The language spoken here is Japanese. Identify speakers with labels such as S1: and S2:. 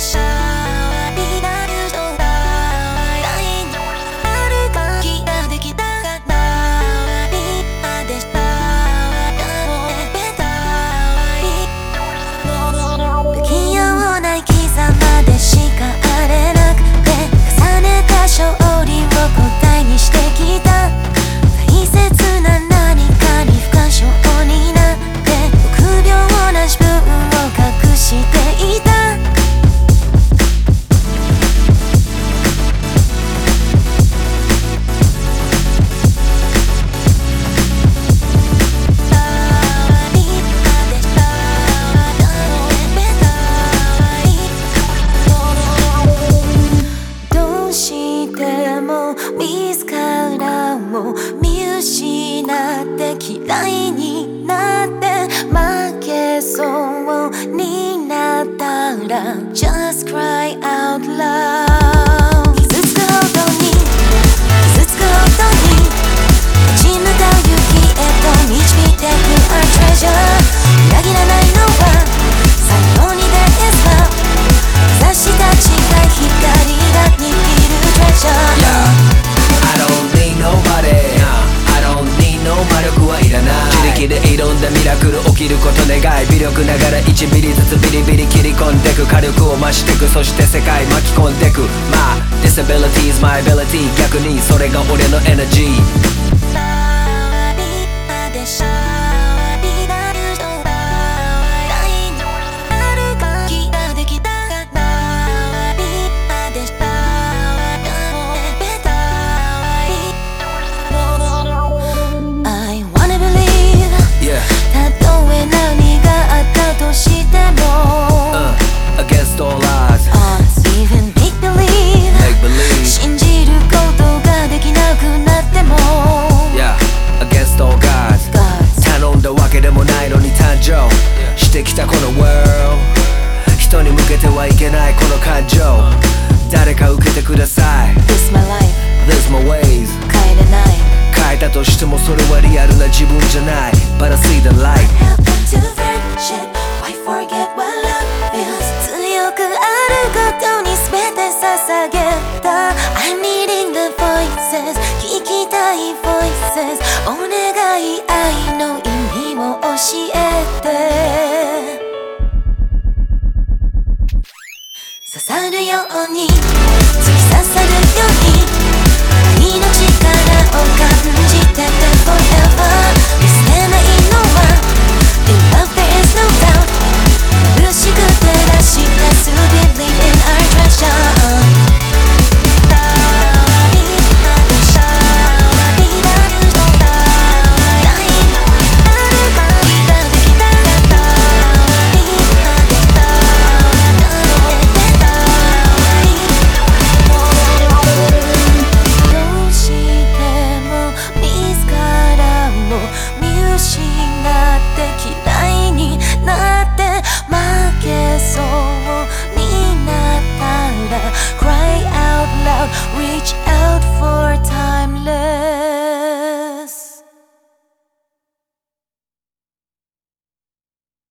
S1: special 自らを見失って嫌いになって負けそうになったら Just cry out
S2: きること願い微力ながら1ミリずつビリビリ切り込んでく火力を増してくそして世界巻き込んでく。まあ Disability is my ability 逆にそれが俺のエナジー
S1: たとしても
S2: それはリアルな自分じゃない But I see the light
S1: Happen to friendship Why forget what love feels 強くあることに全て捧げた I'm needing the voices 聞きたい voices お願い愛の意味を教えて刺さるように突き刺さる